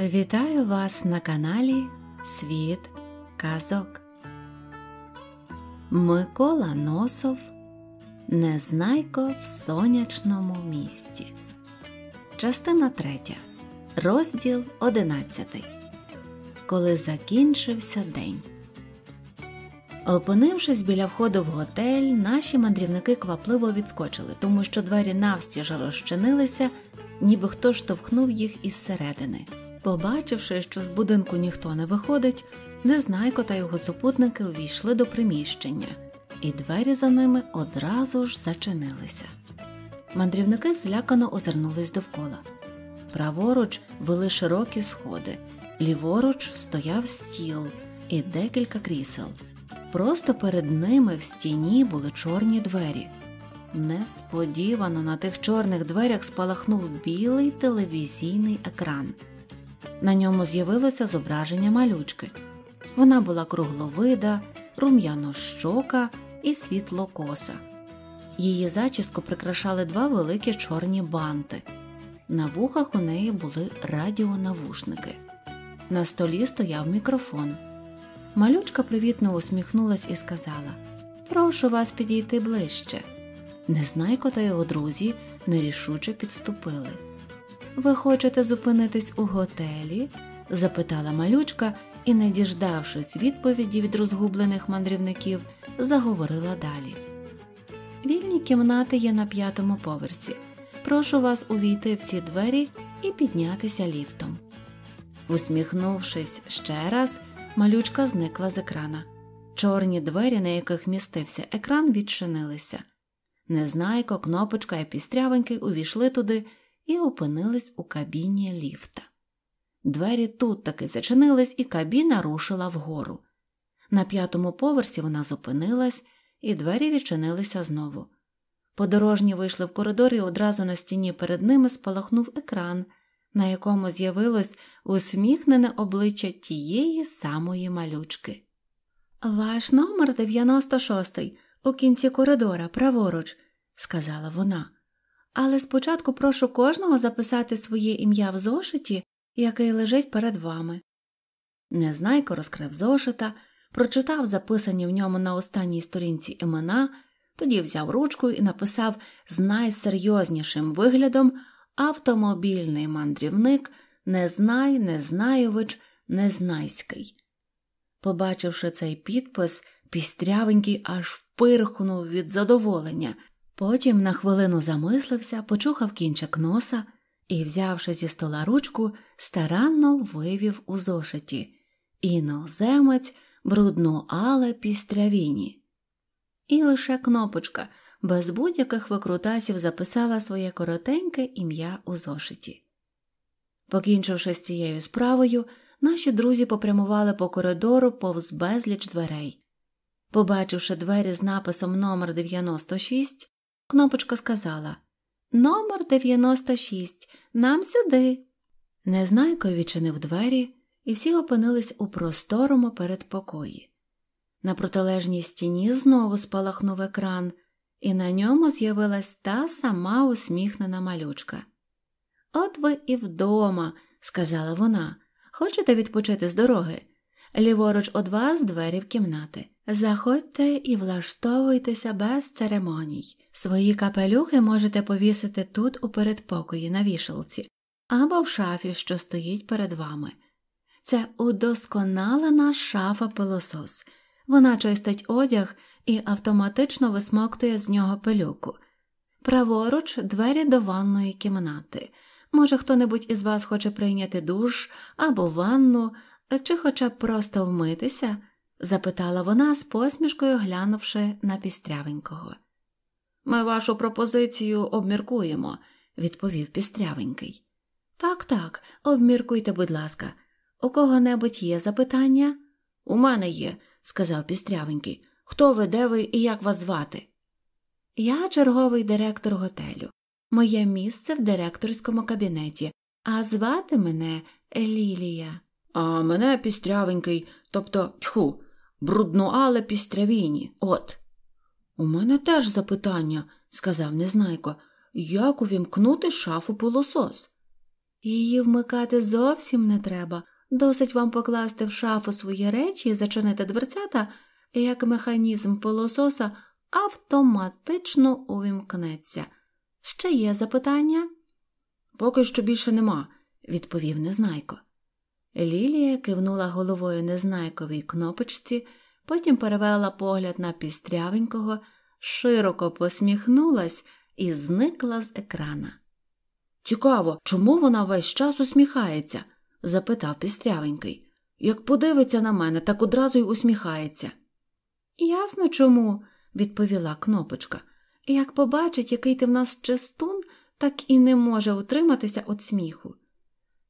Вітаю вас на каналі Світ Казок. Микола Носов Незнайко в сонячному місті. Частина третя. Розділ одинадцятий. Коли закінчився день. Опинившись біля входу в готель, наші мандрівники квапливо відскочили, тому що двері навстіж розчинилися, ніби хто штовхнув їх із середини. Побачивши, що з будинку ніхто не виходить, Незнайко та його супутники увійшли до приміщення, і двері за ними одразу ж зачинилися. Мандрівники злякано озирнулись довкола. Праворуч вели широкі сходи, ліворуч стояв стіл і декілька крісел. Просто перед ними в стіні були чорні двері. Несподівано на тих чорних дверях спалахнув білий телевізійний екран. На ньому з'явилося зображення малючки. Вона була кругловида, рум'яно-щока і світлокоса. Її зачіску прикрашали два великі чорні банти. На вухах у неї були радіонавушники. На столі стояв мікрофон. Малючка привітно усміхнулась і сказала Прошу вас підійти ближче. Незнайко та його друзі нерішуче підступили. Ви хочете зупинитись у готелі? запитала малючка і, не діждавшись відповіді від розгублених мандрівників, заговорила далі. Вільні кімнати є на п'ятому поверсі. Прошу вас увійти в ці двері і піднятися ліфтом. Усміхнувшись ще раз, малючка зникла з екрана. Чорні двері, на яких містився екран, відчинилися. Незнайко, кнопочка і пістрявеньки увійшли туди і опинились у кабіні ліфта. Двері тут таки зачинились, і кабіна рушила вгору. На п'ятому поверсі вона зупинилась, і двері відчинилися знову. Подорожні вийшли в коридор і одразу на стіні перед ними спалахнув екран, на якому з'явилось усміхнене обличчя тієї самої малючки. Ваш номер 96 у кінці коридора, праворуч, сказала вона. Але спочатку прошу кожного записати своє ім'я в зошиті, який лежить перед вами. Незнайко розкрив зошита, прочитав записані в ньому на останній сторінці імена, тоді взяв ручку і написав з найсерйознішим виглядом автомобільний мандрівник Незнай, Незнайович, Незнайський. Побачивши цей підпис, пістрявенький аж впирхнув від задоволення. Потім на хвилину замислився, почухав кінчик носа і, взявши зі стола ручку, старанно вивів у зошиті іноземець брудно але пістрявіні. І лише кнопочка без будь-яких викрутасів записала своє коротеньке ім'я у зошиті. Покінчивши з цією справою, наші друзі попрямували по коридору повз безліч дверей. Побачивши двері з написом номер 96, Кнопочка сказала Номер 96, нам сюди. Незнайко відчинив двері, і всі опинились у просторому передпокої. На протилежній стіні знову спалахнув екран, і на ньому з'явилась та сама усміхнена малючка. От ви і вдома, сказала вона. Хочете відпочити з дороги? Ліворуч од вас двері в кімнати. Заходьте і влаштовуйтеся без церемоній. Свої капелюхи можете повісити тут у передпокої на вішалці або в шафі, що стоїть перед вами. Це удосконалена шафа пилосос. Вона чистить одяг і автоматично висмоктує з нього пилюку. Праворуч двері до ванної кімнати. Може, хто небудь із вас хоче прийняти душ або ванну, чи хоча б просто вмитися? Запитала вона з посмішкою глянувши на пістрявенького. Ми вашу пропозицію обміркуємо, відповів пістрявенький. Так, так, обміркуйте, будь ласка, у кого небудь є запитання? У мене є, сказав пістрявенький. Хто ви, де ви і як вас звати? Я черговий директор готелю. Моє місце в директорському кабінеті, а звати мене Лілія. А мене пістрявенький, тобто тьху, бруднуале пістрявіні, от. У мене теж запитання, сказав Незнайко, як увімкнути шафу пилосос? Її вмикати зовсім не треба. Досить вам покласти в шафу свої речі і зачинити дверцята, як механізм пилососа автоматично увімкнеться. Ще є запитання? Поки що більше нема, відповів Незнайко. Лілія кивнула головою Незнайковій кнопочці, потім перевела погляд на пістрявенького, широко посміхнулась і зникла з екрана. Цікаво, чому вона весь час усміхається? запитав пістрявенький. Як подивиться на мене, так одразу й усміхається. Ясно чому, відповіла кнопочка. Як побачить, який ти в нас чистун, так і не може утриматися від сміху.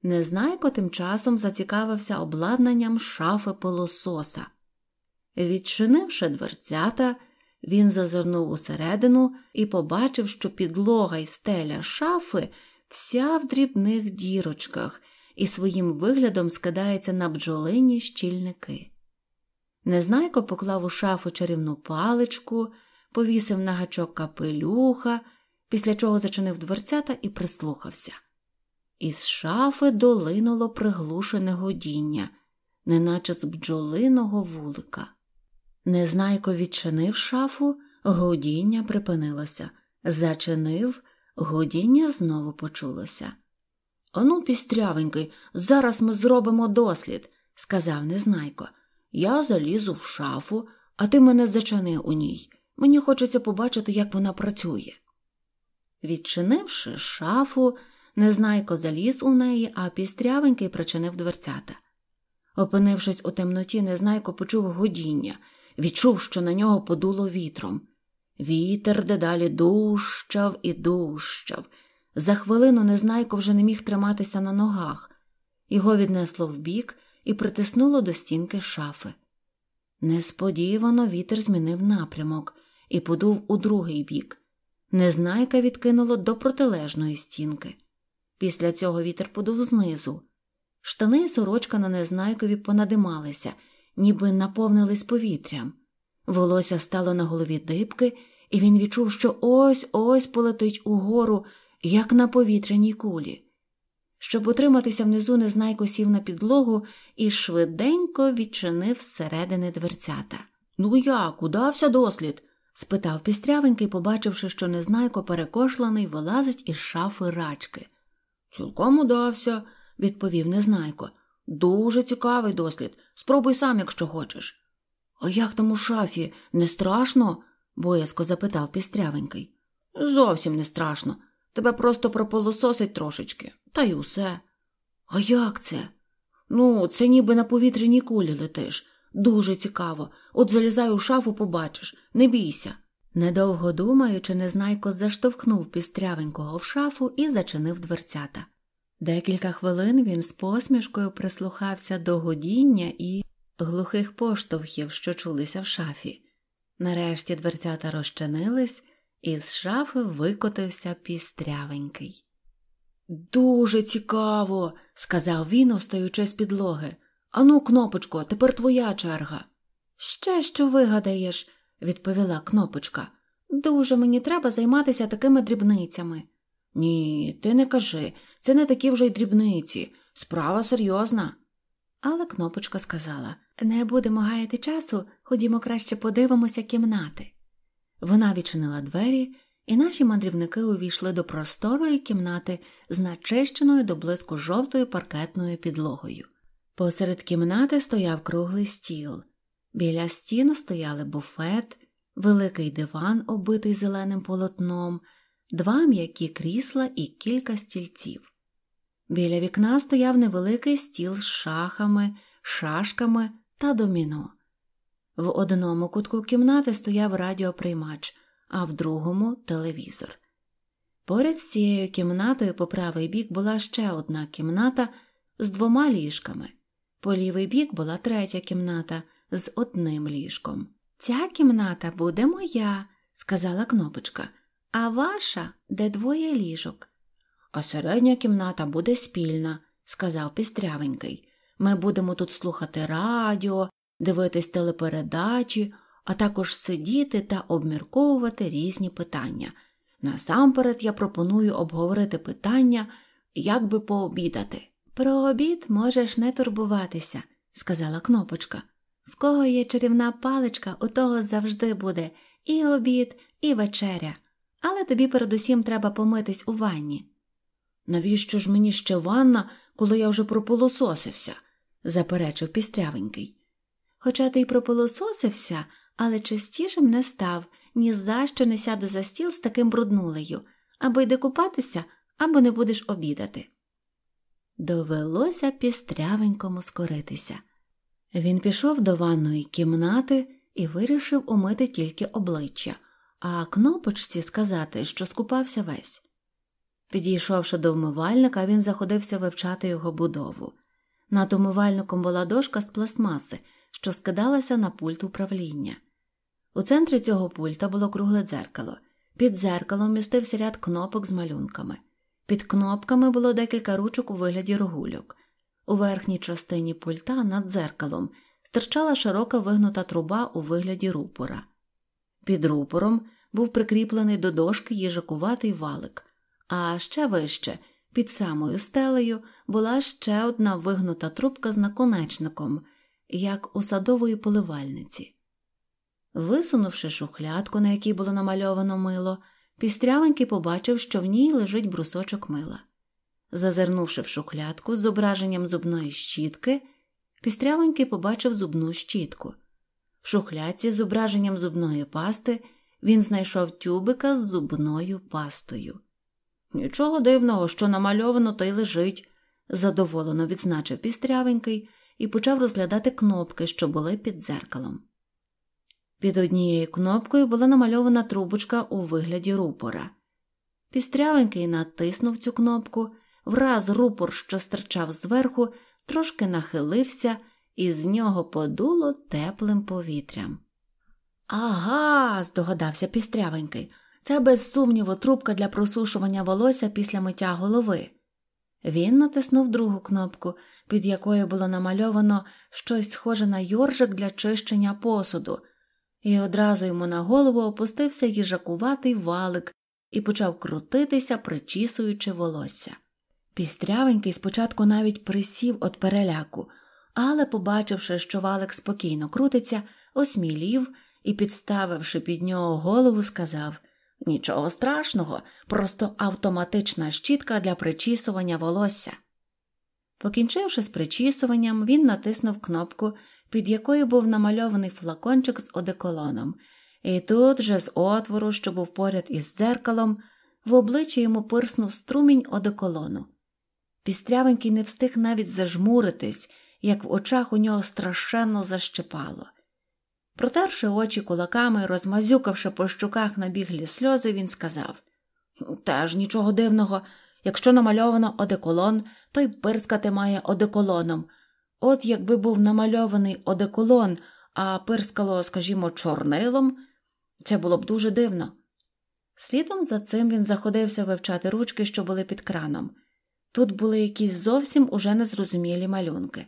Незнайко тим часом зацікавився обладнанням шафи пилососа. Відчинивши дверцята, він зазирнув усередину і побачив, що підлога й стеля шафи вся в дрібних дірочках і своїм виглядом скидається на бджолині щільники. Незнайко поклав у шафу чарівну паличку, повісив на гачок капелюха, після чого зачинив дверцята і прислухався. Із шафи долинуло приглушене годіння, неначе з бджолиного вулика. Незнайко відчинив шафу, годіння припинилося, зачинив, годіння знову почулося. Ану, пістрявенький, зараз ми зробимо дослід, сказав Незнайко. Я залізу в шафу, а ти мене зачини у ній. Мені хочеться побачити, як вона працює. Відчинивши шафу, Незнайко заліз у неї, а пістрявенький причинив дверцята. Опинившись у темноті, Незнайко почув годіння, відчув, що на нього подуло вітром. Вітер дедалі дужчав і дужчав. За хвилину Незнайко вже не міг триматися на ногах. Його віднесло вбік і притиснуло до стінки шафи. Несподівано вітер змінив напрямок і подув у другий бік. Незнайка відкинуло до протилежної стінки. Після цього вітер подув знизу. Штани й сорочка на незнайкові понадималися, ніби наповнились повітрям. Волосся стало на голові дибки, і він відчув, що ось ось полетить угору, як на повітряній кулі. Щоб утриматися внизу, незнайко сів на підлогу і швиденько відчинив зсередини дверцята. Ну як, удався дослід? спитав пістрявенький, побачивши, що незнайко перекошлений вилазить із шафи рачки. Цілком удався, відповів Незнайко. Дуже цікавий дослід. Спробуй сам, якщо хочеш. А як там у шафі? Не страшно? боязко запитав пістрявенький. Зовсім не страшно. Тебе просто прополососить трошечки, та й усе. А як це? Ну, це ніби на повітряній кулі летиш. Дуже цікаво. От залізай у шафу, побачиш, не бійся. Недовго думаючи, незнайко заштовхнув пістрявенького в шафу і зачинив дверцята. Декілька хвилин він з посмішкою прислухався до годіння і глухих поштовхів, що чулися в шафі. Нарешті дверцята розчинились, і з шафи викотився пістрявенький. Дуже цікаво, сказав він, встаючи з підлоги. Ану, кнопочко, тепер твоя черга. Ще що вигадаєш, відповіла кнопочка. Дуже мені треба займатися такими дрібницями. Ні, ти не кажи, це не такі вже й дрібниці, справа серйозна. Але кнопочка сказала не будемо гаяти часу, ходімо краще подивимося кімнати. Вона відчинила двері, і наші мандрівники увійшли до просторої кімнати з начищеною до блиску жовтою паркетною підлогою. Посеред кімнати стояв круглий стіл. Біля стін стояли буфет, великий диван, оббитий зеленим полотном, два м'які крісла і кілька стільців. Біля вікна стояв невеликий стіл з шахами, шашками та доміно. В одному кутку кімнати стояв радіоприймач, а в другому телевізор. Поряд з цією кімнатою по правий бік була ще одна кімната з двома ліжками. По лівий бік була третя кімната з одним ліжком. Ця кімната буде моя, сказала кнопочка, а ваша де двоє ліжок. А середня кімната буде спільна, сказав пістрявенький. Ми будемо тут слухати радіо, дивитись телепередачі, а також сидіти та обмірковувати різні питання. Насамперед я пропоную обговорити питання, як би пообідати. Про обід можеш не турбуватися, сказала кнопочка. В кого є чарівна паличка, у того завжди буде і обід, і вечеря, але тобі передусім треба помитись у ванні. Навіщо ж мені ще ванна, коли я вже прополососився? заперечив пістрявенький. Хоча ти й прополососився, але частішим не став, ні за що не сяду за стіл з таким бруднулею, або йди купатися, або не будеш обідати. Довелося пістрявенькому скоритися. Він пішов до ванної кімнати і вирішив умити тільки обличчя, а кнопочці сказати, що скупався весь. Підійшовши до вмивальника, він заходився вивчати його будову. Над умивальником була дошка з пластмаси, що скидалася на пульт управління. У центрі цього пульта було кругле дзеркало. Під дзеркалом містився ряд кнопок з малюнками. Під кнопками було декілька ручок у вигляді рогульок. У верхній частині пульта над дзеркалом стирчала широка вигнута труба у вигляді рупора. Під рупором був прикріплений до дошки їжакуватий валик, а ще вище, під самою стелею, була ще одна вигнута трубка з наконечником, як у садової поливальниці. Висунувши шухлядку, на якій було намальовано мило, пістрявенький побачив, що в ній лежить брусочок мила. Зазирнувши в шухлядку з зображенням зубної щітки, пістрявенький побачив зубну щітку. В шухлядці з зображенням зубної пасти він знайшов тюбика з зубною пастою. Нічого дивного, що намальовано, то й лежить, задоволено відзначив пістрявенький і почав розглядати кнопки, що були під дзеркалом. Під однією кнопкою була намальована трубочка у вигляді рупора. Пістрявенький натиснув цю кнопку, враз рупор, що стирчав зверху, трошки нахилився, і з нього подуло теплим повітрям. Ага, здогадався пістрявенький. Це, без сумніву, трубка для просушування волосся після миття голови. Він натиснув другу кнопку, під якою було намальовано щось схоже на йоржик для чищення посуду, і одразу йому на голову опустився їжакуватий валик і почав крутитися, причісуючи волосся. Пістрявенький спочатку навіть присів від переляку, але, побачивши, що валик спокійно крутиться, осмілів і, підставивши під нього голову, сказав Нічого страшного, просто автоматична щітка для причісування волосся. Покінчивши з причісуванням, він натиснув кнопку, під якою був намальований флакончик з одеколоном, і тут же з отвору, що був поряд із дзеркалом, в обличчя йому пирснув струмінь одеколону. Пістрявенький не встиг навіть зажмуритись, як в очах у нього страшенно защепало. Протерши очі кулаками і розмазюкавши по щуках набіглі сльози, він сказав Теж нічого дивного, якщо намальовано одеколон, то й пирскати має одеколоном. От якби був намальований одеколон, а пирскало, скажімо, чорнилом, це було б дуже дивно. Слідом за цим він заходився вивчати ручки, що були під краном. Тут були якісь зовсім уже незрозумілі малюнки.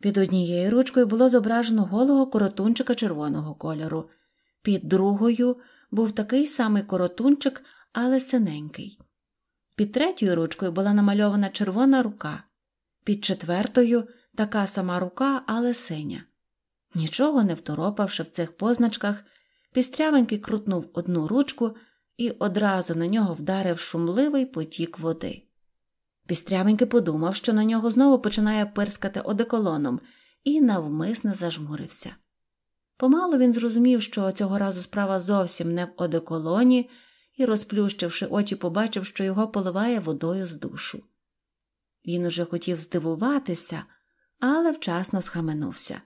Під однією ручкою було зображено голого коротунчика червоного кольору, під другою був такий самий коротунчик, але синенький. Під третьою ручкою була намальована червона рука, під четвертою така сама рука, але синя. Нічого не второпавши в цих позначках, пістрявенький крутнув одну ручку і одразу на нього вдарив шумливий потік води. Пістрявенький подумав, що на нього знову починає пирскати одеколоном, і навмисне зажмурився. Помалу він зрозумів, що цього разу справа зовсім не в одеколоні, і, розплющивши очі, побачив, що його поливає водою з душу. Він уже хотів здивуватися, але вчасно схаменувся.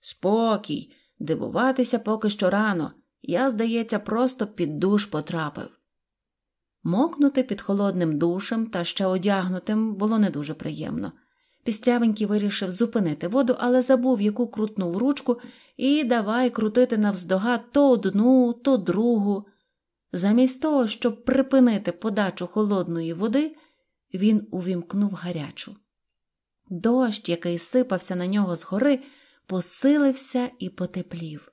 Спокій, дивуватися поки що рано. Я, здається, просто під душ потрапив. Мокнути під холодним душем та ще одягнутим було не дуже приємно. Пістрявенький вирішив зупинити воду, але забув, яку крутнув ручку, і давай крутити навздогад то одну, то другу. Замість того, щоб припинити подачу холодної води, він увімкнув гарячу. Дощ, який сипався на нього згори, посилився і потеплів.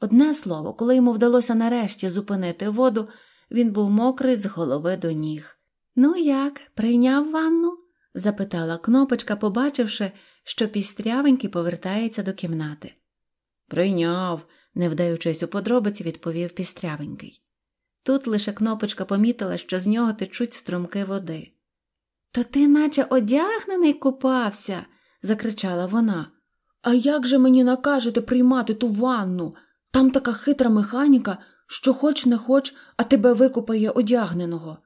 Одне слово, коли йому вдалося нарешті зупинити воду, він був мокрий з голови до ніг. Ну як, прийняв ванну? запитала кнопочка, побачивши, що пістрявенький повертається до кімнати. Прийняв, не вдаючись у подробиці, відповів пістрявенький. Тут лише кнопочка помітила, що з нього течуть струмки води. То ти наче одягнений купався, закричала вона. А як же мені накажете приймати ту ванну? Там така хитра механіка, що хоч не хоч, а тебе викупає одягненого.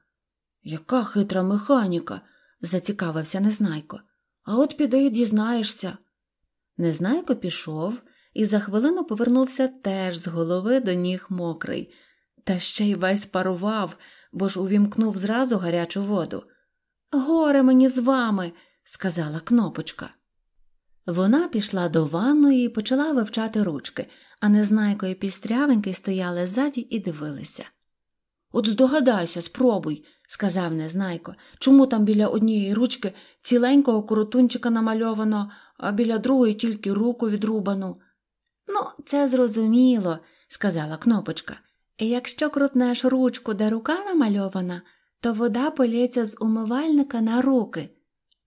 Яка хитра механіка? зацікавився Незнайко. А от піди і дізнаєшся. Незнайко пішов і за хвилину повернувся теж з голови до ніг мокрий, та ще й весь парував, бо ж увімкнув зразу гарячу воду. Горе мені з вами, сказала кнопочка. Вона пішла до ванної і почала вивчати ручки, а Незнайко і пістрявенький стояли ззаді і дивилися. От здогадайся, спробуй, сказав Незнайко, чому там біля однієї ручки ціленького коротунчика намальовано, а біля другої тільки руку відрубану. Ну, це зрозуміло, сказала кнопочка. Якщо крутнеш ручку, де рука намальована, то вода полється з умивальника на руки.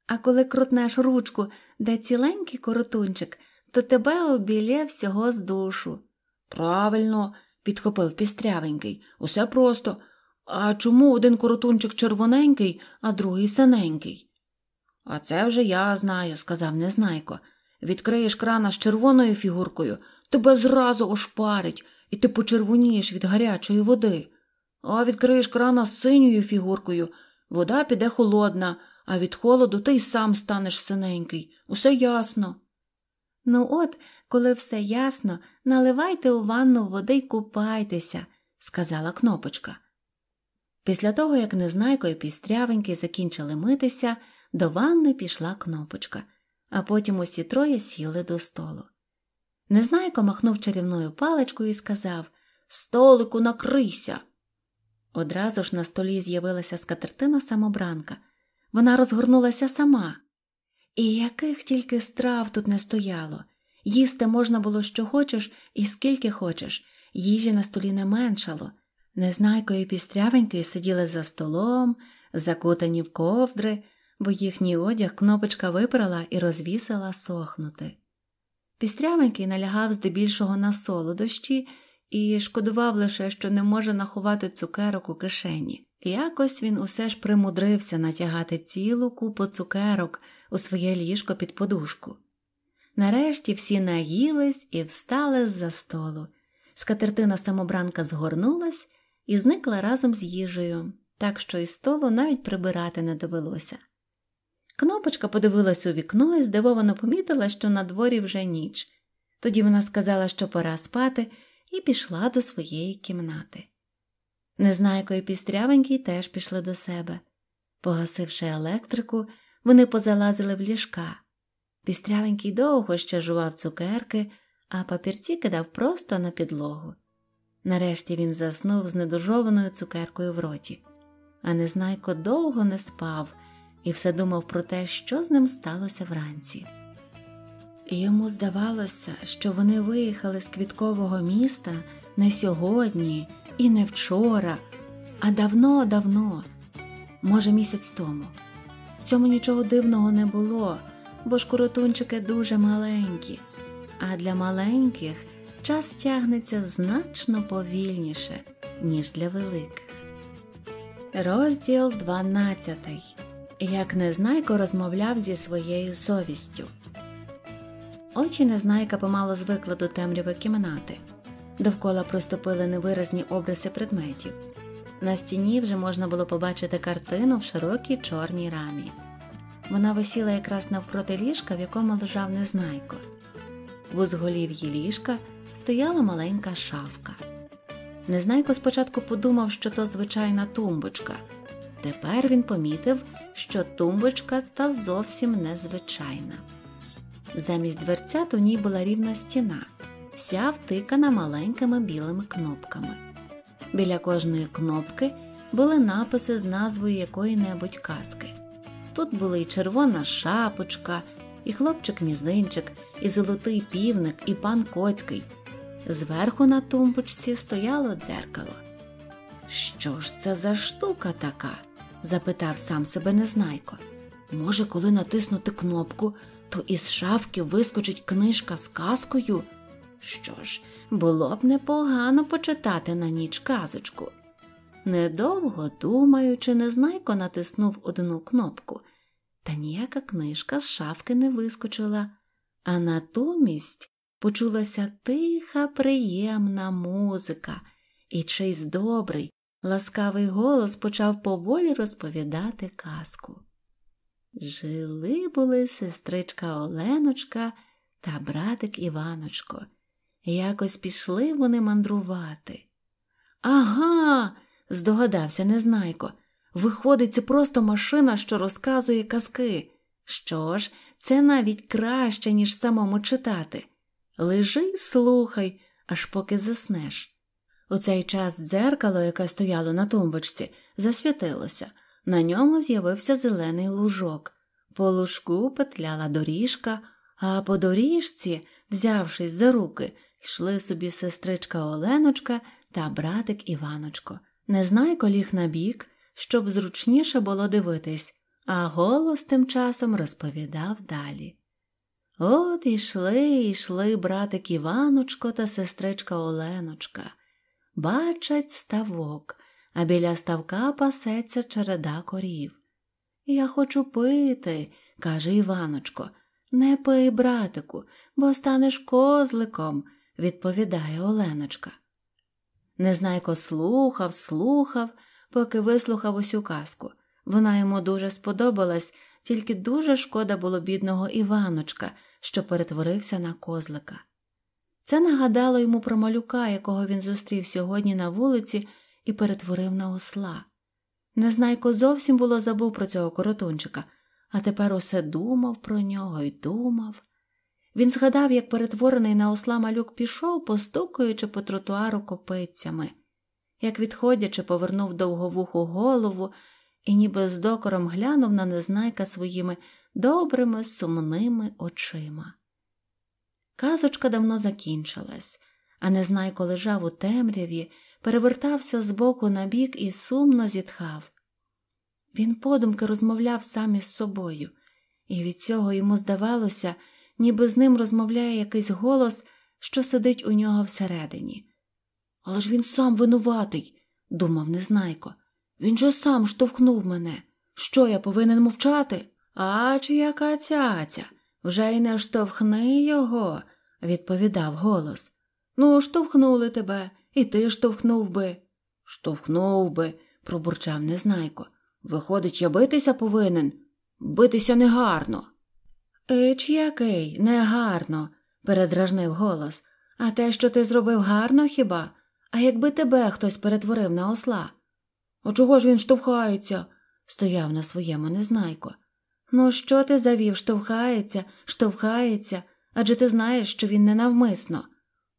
А коли крутнеш ручку, де ціленький коротунчик, то тебе обілє всього з душу. Правильно, підхопив пістрявенький, усе просто. А чому один коротунчик червоненький, а другий синенький? А це вже я знаю, сказав Незнайко. Відкриєш крана з червоною фігуркою, тебе зразу ошпарить, і ти почервонієш від гарячої води. А відкриєш крана з синьою фігуркою, вода піде холодна, а від холоду ти й сам станеш синенький. Усе ясно. Ну, от, коли все ясно, наливайте у ванну води й купайтеся, сказала кнопочка. Після того, як Незнайко і пістрявенький закінчили митися, до ванни пішла кнопочка, а потім усі троє сіли до столу. Незнайко махнув чарівною паличкою і сказав Столику, накрийся. Одразу ж на столі з'явилася скатертина самобранка. Вона розгорнулася сама. І яких тільки страв тут не стояло. Їсти можна було що хочеш і скільки хочеш, їжі на столі не меншало. Незнайко і пістрявенький сиділи за столом, закутані в ковдри, бо їхній одяг кнопочка випрала і розвісила сохнути. Пістрявенький налягав здебільшого на солодощі і шкодував лише, що не може наховати цукерок у кишені. Якось він усе ж примудрився натягати цілу купу цукерок у своє ліжко під подушку. Нарешті всі наїлись і встали з за столу. Скатертина самобранка згорнулась і зникла разом з їжею, так що із столу навіть прибирати не довелося. Кнопочка подивилась у вікно і здивовано помітила, що на дворі вже ніч. Тоді вона сказала, що пора спати, і пішла до своєї кімнати. Незнайко і пістрявенький теж пішли до себе. Погасивши електрику, вони позалазили в ліжка. Пістрявенький довго ще жував цукерки, а папірці кидав просто на підлогу. Нарешті він заснув з недожованою цукеркою в роті, а Незнайко довго не спав і все думав про те, що з ним сталося вранці. Йому здавалося, що вони виїхали з квіткового міста не сьогодні і не вчора, а давно-давно, може, місяць тому. В цьому нічого дивного не було, бо ж коротунчики дуже маленькі, а для маленьких час тягнеться значно повільніше, ніж для великих. Розділ 12 Як Незнайко розмовляв зі своєю совістю. Очі Незнайка помало звикли до темряви кімнати. Довкола проступили невиразні обриси предметів. На стіні вже можна було побачити картину в широкій чорній рамі. Вона висіла якраз навпроти ліжка, в якому лежав Незнайко. В узголів'ї ліжка стояла маленька шафка. Незнайко спочатку подумав, що то звичайна тумбочка. Тепер він помітив, що тумбочка та зовсім незвичайна. Замість дверцят у ній була рівна стіна, вся втикана маленькими білими кнопками. Біля кожної кнопки були написи з назвою якої-небудь казки. Тут були і червона шапочка, і хлопчик мізинчик, і золотий півник, і пан Коцький. Зверху на тумбочці стояло дзеркало. Що ж це за штука така? запитав сам себе Незнайко. Може, коли натиснути кнопку, то із шафки вискочить книжка з казкою? Що ж, було б непогано почитати на ніч казочку. Недовго думаючи, Незнайко натиснув одну кнопку, та ніяка книжка з шафки не вискочила, а натомість почулася тиха, приємна музика, і чийсь добрий, ласкавий голос почав поволі розповідати казку. Жили були сестричка Оленочка та братик Іваночко. Якось пішли вони мандрувати. Ага, здогадався Незнайко. Виходить, це просто машина, що розказує казки. Що ж, це навіть краще, ніж самому читати. Лежи й слухай, аж поки заснеш. У цей час дзеркало, яке стояло на тумбочці, засвітилося. На ньому з'явився зелений лужок. По лужку петляла доріжка, а по доріжці, взявшись за руки, йшли собі сестричка Оленочка та братик Іваночко. Незнайко ліг на бік, щоб зручніше було дивитись, а голос тим часом розповідав далі. От ішли, ішли братик Іваночко та сестричка Оленочка. Бачать ставок, а біля ставка пасеться череда корів. Я хочу пити, каже Іваночко. Не пий, братику, бо станеш козликом, відповідає Оленочка. Незнайко слухав, слухав, поки вислухав усю казку. Вона йому дуже сподобалась, тільки дуже шкода було бідного Іваночка, що перетворився на козлика. Це нагадало йому про малюка, якого він зустрів сьогодні на вулиці і перетворив на осла. Незнайко зовсім було забув про цього коротунчика, а тепер усе думав про нього і думав. Він згадав, як перетворений на осла малюк пішов, постукуючи по тротуару копицями, як, відходячи, повернув довговуху голову і ніби з докором глянув на незнайка своїми добрими, сумними очима. Казочка давно закінчилась, а незнайко лежав у темряві, перевертався з боку на бік і сумно зітхав. Він подумки розмовляв сам із собою, і від цього йому здавалося, ніби з ним розмовляє якийсь голос, що сидить у нього всередині. Але ж він сам винуватий, думав Незнайко. Він же сам штовхнув мене. Що я повинен мовчати? А чи яка цяця? Вже й не штовхни його, відповідав голос. Ну, штовхнули тебе, і ти штовхнув би. Штовхнув би, пробурчав Незнайко. Виходить, я битися повинен. Битися негарно. Ич який, негарно, передражнив голос. А те, що ти зробив гарно хіба? А якби тебе хтось перетворив на осла? А чого ж він штовхається? стояв на своєму незнайко. Ну, що ти завів, штовхається, штовхається, адже ти знаєш, що він ненавмисно.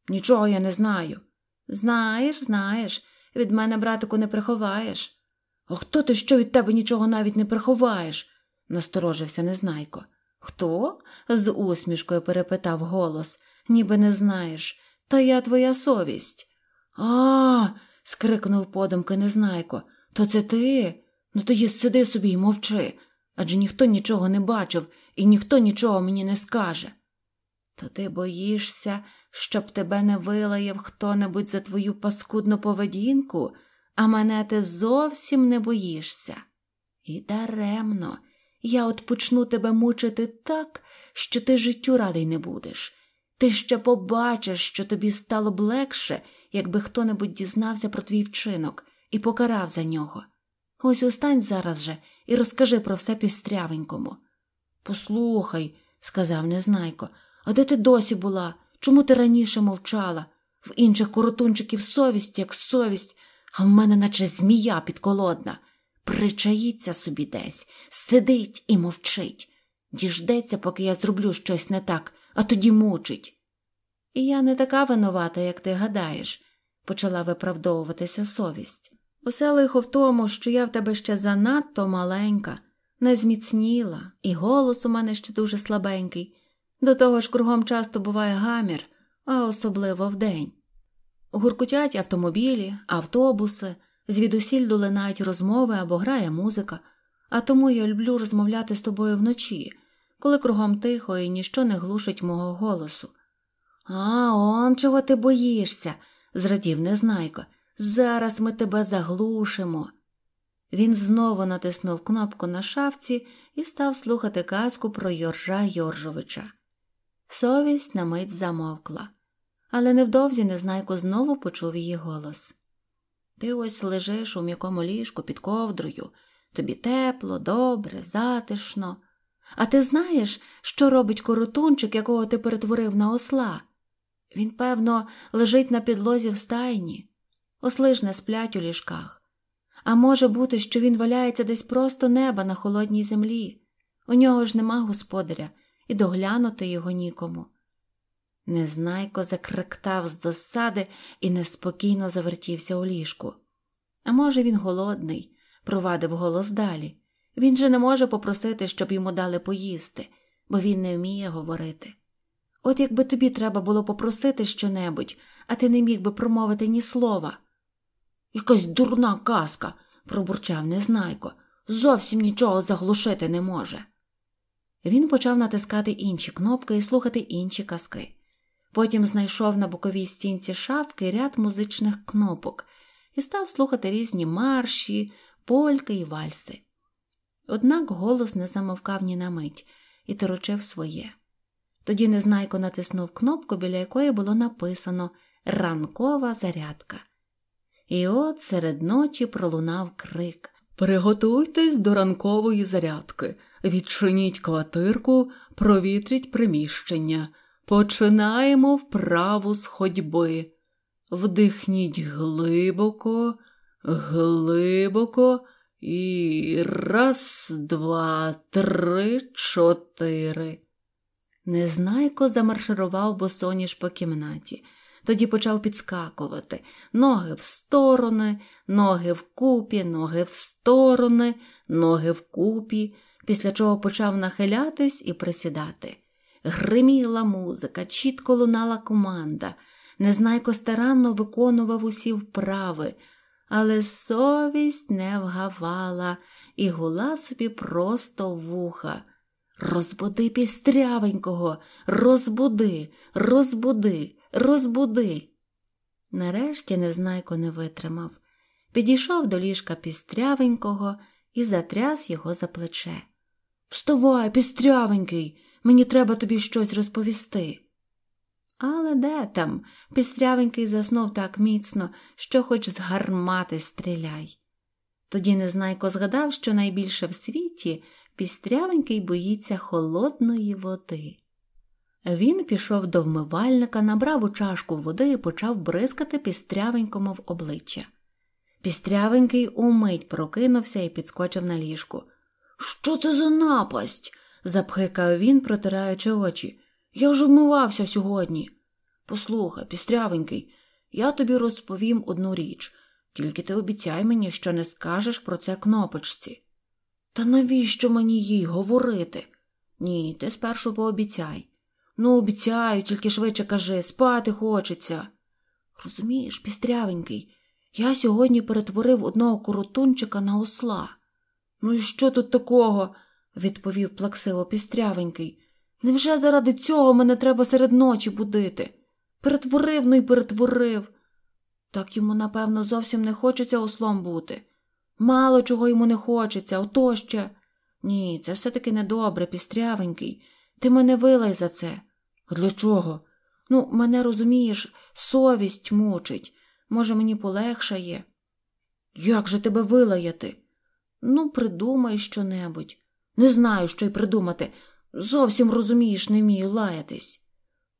Нічого я не знаю. Знаєш, знаєш, від мене, братику, не приховаєш. А хто ти що від тебе нічого навіть не приховаєш? насторожився Незнайко. Хто? з усмішкою перепитав голос, ніби не знаєш. Та я твоя совість. А. скрикнув подумки Незнайко. То це ти? Ну тоді сиди собі й мовчи, адже ніхто нічого не бачив і ніхто нічого мені не скаже. То ти боїшся, щоб тебе не вилаяв хто небудь за твою паскудну поведінку, а мене ти зовсім не боїшся. І даремно, я от почну тебе мучити так, що ти життю радий не будеш. Ти ще побачиш, що тобі стало б легше, якби хто небудь дізнався про твій вчинок і покарав за нього. Ось устань зараз же і розкажи про все пістрявенькому. Послухай, сказав Незнайко, а де ти досі була? Чому ти раніше мовчала? В інших коротунчиків совість, як совість, а в мене, наче змія підколодна. Причаїться собі десь, сидить і мовчить, діждеться, поки я зроблю щось не так, а тоді мучить. І я не така винувата, як ти гадаєш, почала виправдовуватися совість. Усе лихо в тому, що я в тебе ще занадто маленька, не зміцніла, і голос у мене ще дуже слабенький. До того ж, кругом часто буває гамір, а особливо вдень. Гуркотять автомобілі, автобуси, Звідусіль долинають розмови або грає музика, а тому я люблю розмовляти з тобою вночі, коли кругом тихо і ніщо не глушить мого голосу. А он чого ти боїшся? зрадів Незнайко. Зараз ми тебе заглушимо. Він знову натиснув кнопку на шафці і став слухати казку про Йоржа Йоржовича. Совість на мить замовкла, але невдовзі Незнайко знову почув її голос. Ти ось лежиш у м'якому ліжку під ковдрою, тобі тепло, добре, затишно. А ти знаєш, що робить коротунчик, якого ти перетворив на осла? Він, певно, лежить на підлозі в стайні, осли ж не сплять у ліжках. А може бути, що він валяється десь просто неба на холодній землі. У нього ж нема господаря, і доглянути його нікому. Незнайко закректав з досади і неспокійно завертівся у ліжку. А може, він голодний, провадив голос далі. Він же не може попросити, щоб йому дали поїсти, бо він не вміє говорити. От якби тобі треба було попросити щонебудь, а ти не міг би промовити ні слова. Якась дурна казка, пробурчав Незнайко, зовсім нічого заглушити не може. Він почав натискати інші кнопки і слухати інші казки. Потім знайшов на боковій стінці шафки ряд музичних кнопок і став слухати різні марші, польки і вальси. Однак голос не замовкав ні на мить і торочив своє. Тоді Незнайко натиснув кнопку, біля якої було написано Ранкова зарядка. І от серед ночі пролунав крик Приготуйтесь до ранкової зарядки, відчиніть квартирку, провітріть приміщення. Починаємо вправу з ходьби. Вдихніть глибоко, глибоко і раз, два, три, чотири. Незнайко замарширував босоніж по кімнаті, тоді почав підскакувати ноги в сторони, ноги вкупі, ноги в сторони, ноги вкупі, після чого почав нахилятись і присідати. Гриміла музика, чітко лунала команда. Незнайко старанно виконував усі вправи, але совість не вгавала і гула собі просто вуха. Розбуди пістрявенького, розбуди, розбуди, розбуди. Нарешті Незнайко не витримав. Підійшов до ліжка пістрявенького і затряс його за плече. Вставай, пістрявенький, мені треба тобі щось розповісти. Але де там? Пістрявенький заснув так міцно, що хоч з гармати стріляй. Тоді Незнайко згадав, що найбільше в світі пістрявенький боїться холодної води. Він пішов до вмивальника, набрав у чашку води і почав бризкати пістрявенькому в обличчя. Пістрявенький умить прокинувся і підскочив на ліжку. Що це за напасть? запхикав він, протираючи очі. Я вже вмивався сьогодні. Послухай, пістрявенький, я тобі розповім одну річ, тільки ти обіцяй мені, що не скажеш про це кнопочці. Та навіщо мені їй говорити? Ні, ти спершу пообіцяй. Ну, обіцяю, тільки швидше кажи, спати хочеться. Розумієш, пістрявенький, я сьогодні перетворив одного коротунчика на осла. Ну і що тут такого? відповів плаксиво пістрявенький. Невже заради цього мене треба серед ночі будити? Перетворив, ну й перетворив. Так йому, напевно, зовсім не хочеться ослом бути. Мало чого йому не хочеться, ото ще. Ні, це все таки недобре, пістрявенький. Ти мене вилай за це. Для чого? Ну, мене, розумієш, совість мучить. Може, мені полегшає. Як же тебе вилаяти? Ну, придумай щонебудь. Не знаю, що й придумати. Зовсім розумієш, не вмію лаятись.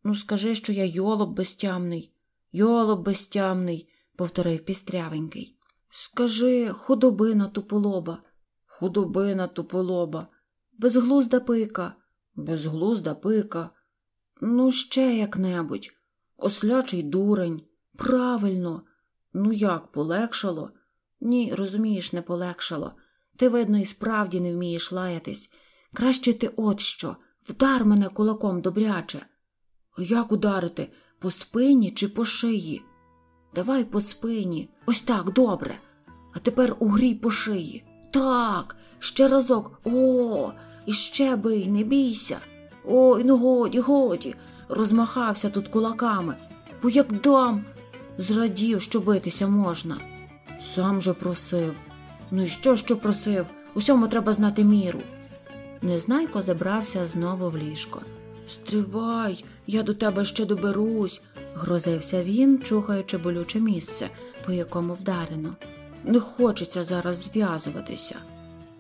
Ну, скажи, що я йолоб безтямний. Йолоб безтямний, повторив пістрявенький. Скажи, худобина туполоба, худобина туполоба, безглузда пика, безглузда пика. Ну, ще як-небудь. Ослячий дурень. Правильно. Ну як, полегшало? Ні, розумієш, не полегшало. Ти, видно, і справді не вмієш лаятись. Краще ти от що, вдар мене кулаком добряче. Як ударити? По спині чи по шиї? Давай по спині. Ось так добре. А тепер угрій по шиї. Так, ще разок. О, і ще бий, не бійся. Ой, ну годі, годі. Розмахався тут кулаками. Бо як дам, зрадів, що битися можна. Сам же просив. Ну і що, що просив? Усьому треба знати міру. Незнайко забрався знову в ліжко. Стривай, я до тебе ще доберусь, грозився він, чухаючи болюче місце, по якому вдарено. Не хочеться зараз зв'язуватися.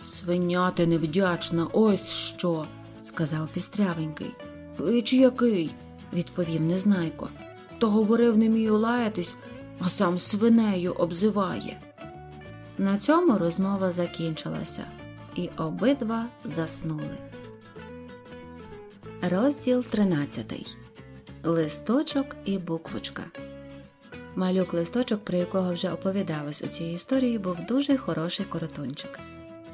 Свиня ти невдячна, ось що, сказав пістрявенький. «І Чи який? відповів незнайко. То говорив, не мію лаятись, а сам свинею обзиває. На цьому розмова закінчилася, і обидва заснули. Розділ 13. Листочок і буквочка. Малюк листочок, про якого вже оповідалось у цій історії, був дуже хороший коротунчик.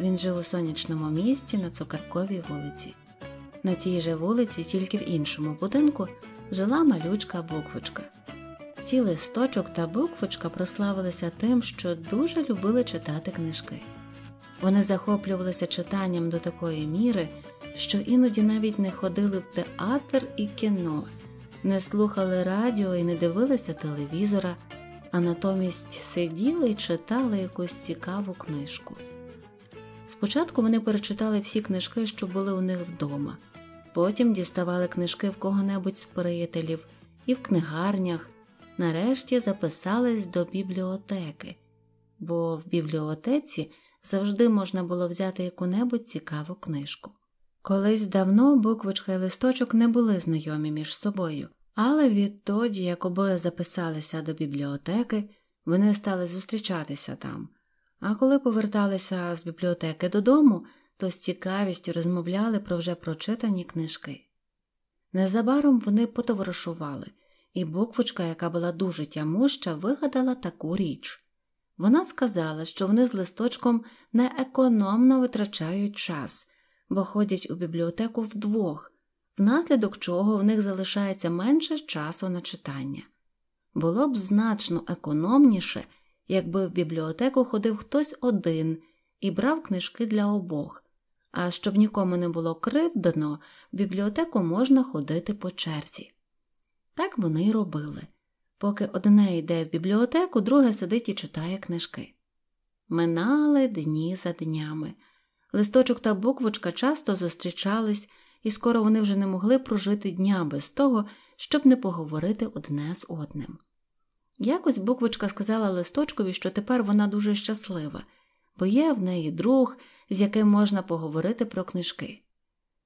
Він жив у сонячному місті на цукарковій вулиці. На цій же вулиці, тільки в іншому будинку, жила малючка буквочка. Ці листочок та буквочка прославилися тим, що дуже любили читати книжки. Вони захоплювалися читанням до такої міри, що іноді навіть не ходили в театр і кіно, не слухали радіо і не дивилися телевізора, а натомість сиділи і читали якусь цікаву книжку. Спочатку вони перечитали всі книжки, що були у них вдома, потім діставали книжки в кого-небудь з приятелів і в книгарнях, нарешті записались до бібліотеки, бо в бібліотеці завжди можна було взяти яку-небудь цікаву книжку. Колись давно буквочка і листочок не були знайомі між собою, але відтоді, як обоє записалися до бібліотеки, вони стали зустрічатися там. А коли поверталися з бібліотеки додому, то з цікавістю розмовляли про вже прочитані книжки. Незабаром вони потоваришували, і буквочка, яка була дуже тямуща, вигадала таку річ. Вона сказала, що вони з листочком неекономно витрачають час, бо ходять у бібліотеку вдвох, внаслідок чого в них залишається менше часу на читання. Було б значно економніше якби в бібліотеку ходив хтось один і брав книжки для обох, а щоб нікому не було кривдано, в бібліотеку можна ходити по черзі. Так вони й робили. Поки одне йде в бібліотеку, друге сидить і читає книжки. Минали дні за днями. Листочок та буквочка часто зустрічались, і скоро вони вже не могли прожити дня без того, щоб не поговорити одне з одним. Якось буквочка сказала листочкові, що тепер вона дуже щаслива, бо є в неї друг, з яким можна поговорити про книжки.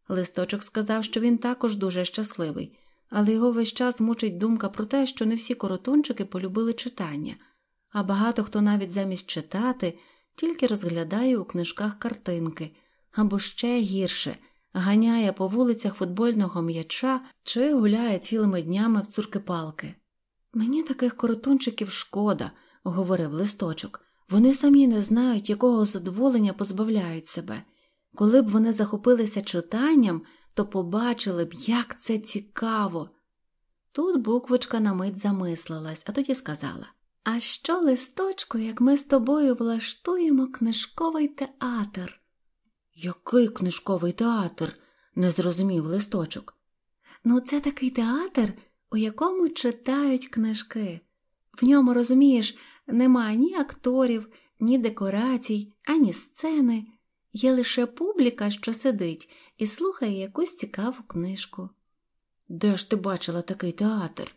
Листочок сказав, що він також дуже щасливий, але його весь час мучить думка про те, що не всі коротунчики полюбили читання, а багато хто навіть замість читати тільки розглядає у книжках картинки або ще гірше ганяє по вулицях футбольного м'яча чи гуляє цілими днями в цурки-палки. Мені таких коротунчиків шкода, говорив листочок. Вони самі не знають, якого задоволення позбавляють себе. Коли б вони захопилися читанням, то побачили б, як це цікаво. Тут буквочка на мить замислилась, а тоді сказала А що, листочку, як ми з тобою влаштуємо книжковий театр? Який книжковий театр? не зрозумів листочок. Ну, це такий театр у якому читають книжки. В ньому, розумієш, немає ні акторів, ні декорацій, ані сцени, є лише публіка, що сидить і слухає якусь цікаву книжку. Де ж ти бачила такий театр?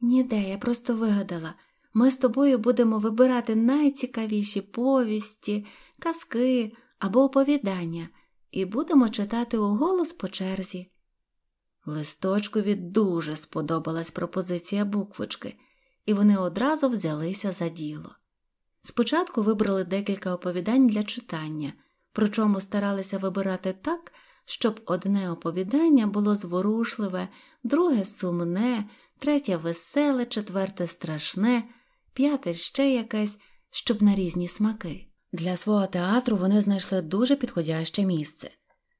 Ніде, я просто вигадала. Ми з тобою будемо вибирати найцікавіші повісті, казки або оповідання і будемо читати у голос по черзі. Листочкові дуже сподобалась пропозиція буквочки, і вони одразу взялися за діло. Спочатку вибрали декілька оповідань для читання, причому старалися вибирати так, щоб одне оповідання було зворушливе, друге сумне, третє веселе, четверте страшне, п'яте ще якесь, щоб на різні смаки. Для свого театру вони знайшли дуже підходяще місце.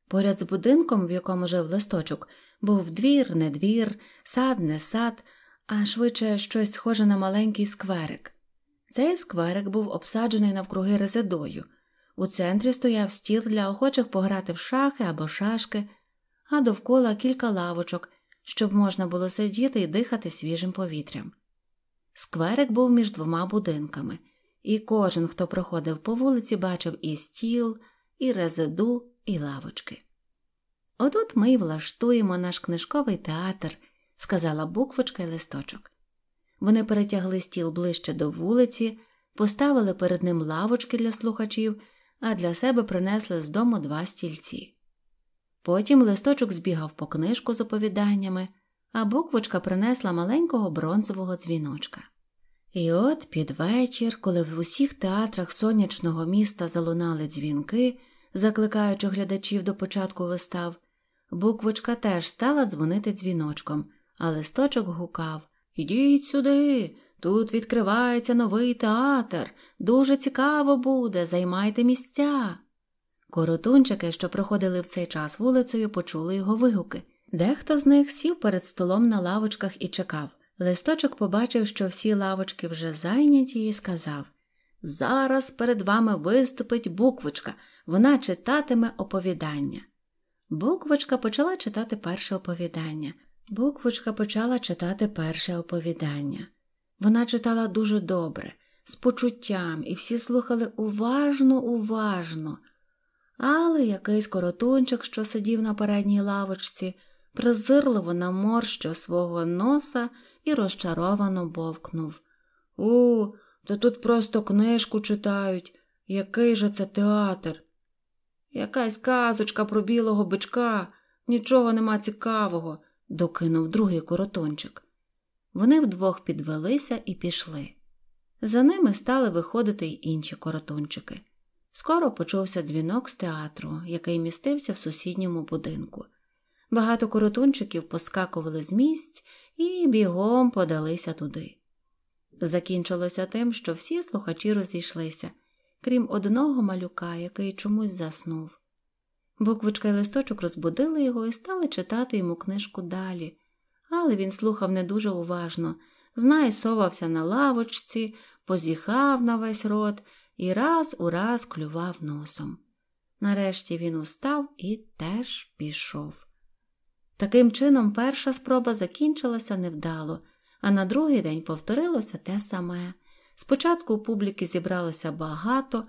Поряд з будинком, в якому жив листочок, був двір, не двір, сад, не сад, а швидше щось схоже на маленький скверик. Цей скверик був обсаджений навкруги резидою. У центрі стояв стіл для охочих пограти в шахи або шашки, а довкола кілька лавочок, щоб можна було сидіти і дихати свіжим повітрям. Скверик був між двома будинками, і кожен, хто проходив по вулиці, бачив і стіл, і резиду, і лавочки. Отут ми й влаштуємо наш книжковий театр, сказала буквочка й листочок. Вони перетягли стіл ближче до вулиці, поставили перед ним лавочки для слухачів, а для себе принесли з дому два стільці. Потім листочок збігав по книжку з оповіданнями, а буквочка принесла маленького бронзового дзвіночка. І от під вечір, коли в усіх театрах сонячного міста залунали дзвінки, закликаючи глядачів до початку вистав, буквочка теж стала дзвонити дзвіночком, а листочок гукав Ідіть сюди, тут відкривається новий театр, дуже цікаво буде, займайте місця. Коротунчики, що проходили в цей час вулицею, почули його вигуки. Дехто з них сів перед столом на лавочках і чекав. Листочок побачив, що всі лавочки вже зайняті, і сказав Зараз перед вами виступить буквочка, вона читатиме оповідання. Буквочка почала читати перше оповідання. Буквочка почала читати перше оповідання. Вона читала дуже добре, з почуттям, і всі слухали уважно, уважно. Але якийсь коротунчик, що сидів на передній лавочці, презирливо наморщив свого носа і розчаровано бовкнув. У, то тут просто книжку читають. Який же це театр? Якась казочка про білого бичка, нічого нема цікавого, докинув другий коротунчик. Вони вдвох підвелися і пішли. За ними стали виходити й інші коротунчики. Скоро почувся дзвінок з театру, який містився в сусідньому будинку. Багато коротунчиків поскакували з місць і бігом подалися туди. Закінчилося тим, що всі слухачі розійшлися, крім одного малюка, який чомусь заснув. Буквочка й листочок розбудили його і стали читати йому книжку далі, але він слухав не дуже уважно, знай совався на лавочці, позіхав на весь рот і раз у раз клював носом. Нарешті він устав і теж пішов. Таким чином, перша спроба закінчилася невдало, а на другий день повторилося те саме. Спочатку у публіки зібралося багато,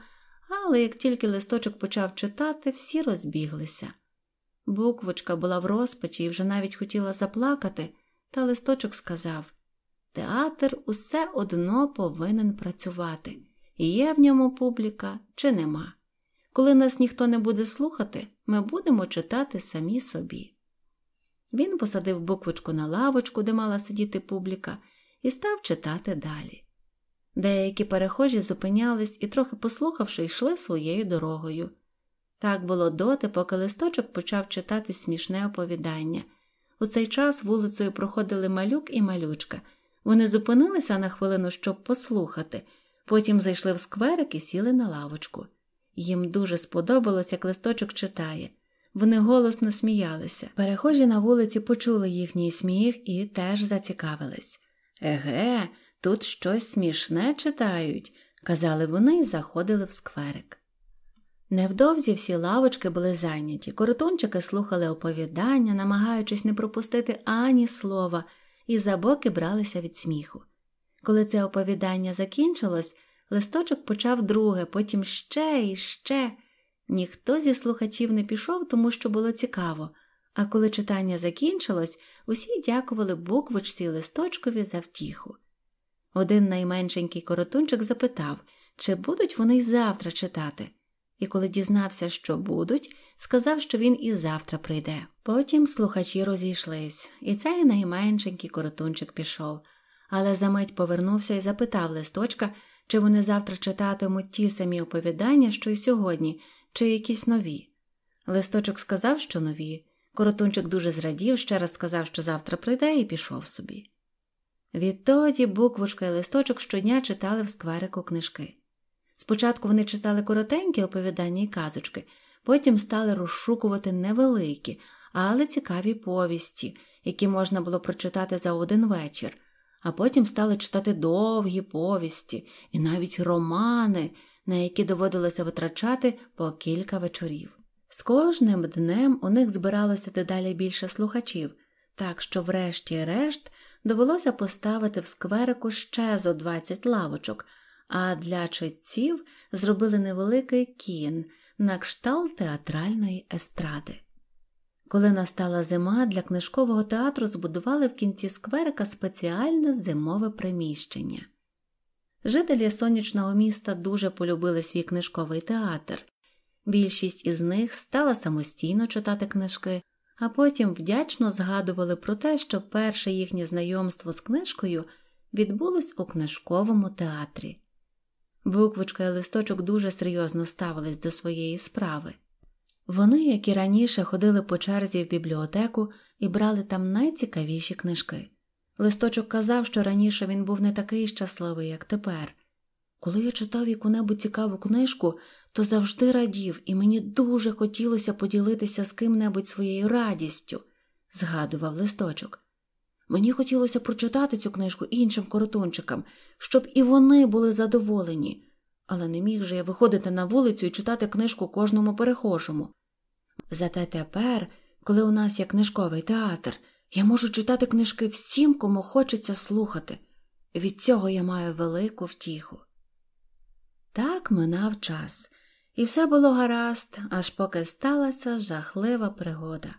але як тільки листочок почав читати, всі розбіглися. Буквочка була в розпачі і вже навіть хотіла заплакати, та листочок сказав Театр усе одно повинен працювати, є в ньому публіка чи нема. Коли нас ніхто не буде слухати, ми будемо читати самі собі. Він посадив буквочку на лавочку, де мала сидіти публіка, і став читати далі. Деякі перехожі зупинялись і, трохи послухавши, йшли своєю дорогою. Так було доти, поки листочок почав читати смішне оповідання. У цей час вулицею проходили малюк і малючка. Вони зупинилися на хвилину, щоб послухати, потім зайшли в скверик і сіли на лавочку. Їм дуже сподобалось, як листочок читає. Вони голосно сміялися. Перехожі на вулиці почули їхній сміх і теж зацікавились. Еге, тут щось смішне читають, казали вони і заходили в скверик. Невдовзі всі лавочки були зайняті, коротунчики слухали оповідання, намагаючись не пропустити ані слова, і за боки бралися від сміху. Коли це оповідання закінчилось, листочок почав друге, потім ще і ще. Ніхто зі слухачів не пішов, тому що було цікаво, а коли читання закінчилось, усі дякували буквочці листочкові за втіху. Один найменшенький коротунчик запитав, чи будуть вони й завтра читати, і коли дізнався, що будуть, сказав, що він і завтра прийде. Потім слухачі розійшлись, і цей найменшенький коротунчик пішов, але за мить повернувся і запитав листочка, чи вони завтра читатимуть ті самі оповідання, що й сьогодні чи якісь нові. Листочок сказав, що нові. Коротунчик дуже зрадів, ще раз сказав, що завтра прийде, і пішов собі. Відтоді буквочка і листочок щодня читали в скверику книжки. Спочатку вони читали коротенькі оповідання і казочки, потім стали розшукувати невеликі, але цікаві повісті, які можна було прочитати за один вечір, а потім стали читати довгі повісті і навіть романи, на які доводилося витрачати по кілька вечорів. З кожним днем у них збиралося дедалі більше слухачів, так що, врешті-решт, довелося поставити в скверику ще зо 20 лавочок, а для читців зробили невеликий кін на кшталт театральної естради. Коли настала зима, для книжкового театру збудували в кінці скверика спеціальне зимове приміщення. Жителі сонячного міста дуже полюбили свій книжковий театр. Більшість із них стала самостійно читати книжки, а потім вдячно згадували про те, що перше їхнє знайомство з книжкою відбулось у книжковому театрі. Буквочка і листочок дуже серйозно ставились до своєї справи. Вони, як і раніше, ходили по черзі в бібліотеку і брали там найцікавіші книжки. Листочок казав, що раніше він був не такий щасливий, як тепер. Коли я читав яку-небудь цікаву книжку, то завжди радів, і мені дуже хотілося поділитися з ким-небудь своєю радістю, згадував листочок. Мені хотілося прочитати цю книжку іншим коротунчикам, щоб і вони були задоволені, але не міг же я виходити на вулицю і читати книжку кожному перехожому. Зате тепер, коли у нас є книжковий театр, я можу читати книжки всім, кому хочеться слухати. Від цього я маю велику втіху. Так минав час, і все було гаразд, аж поки сталася жахлива пригода.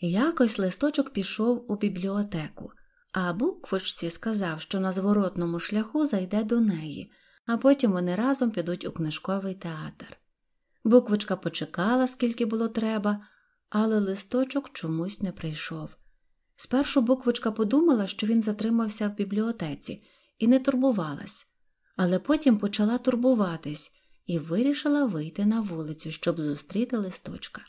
Якось листочок пішов у бібліотеку, а буквочці сказав, що на зворотному шляху зайде до неї, а потім вони разом підуть у книжковий театр. Буквочка почекала, скільки було треба, але листочок чомусь не прийшов. Спершу буквочка подумала, що він затримався в бібліотеці, і не турбувалась, але потім почала турбуватись і вирішила вийти на вулицю, щоб зустріти листочка.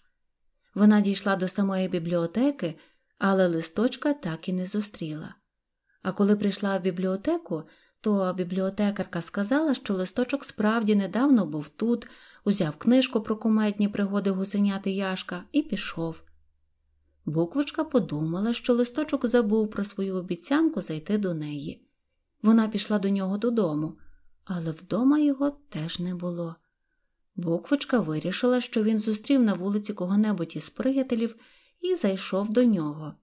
Вона дійшла до самої бібліотеки, але листочка так і не зустріла. А коли прийшла в бібліотеку, то бібліотекарка сказала, що листочок справді недавно був тут, узяв книжку про кумедні пригоди гусеняти Яшка і пішов. Буквочка подумала, що листочок забув про свою обіцянку зайти до неї. Вона пішла до нього додому, але вдома його теж не було. Буквочка вирішила, що він зустрів на вулиці кого-небудь із приятелів і зайшов до нього.